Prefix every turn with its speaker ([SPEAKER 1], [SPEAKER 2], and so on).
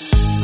[SPEAKER 1] you.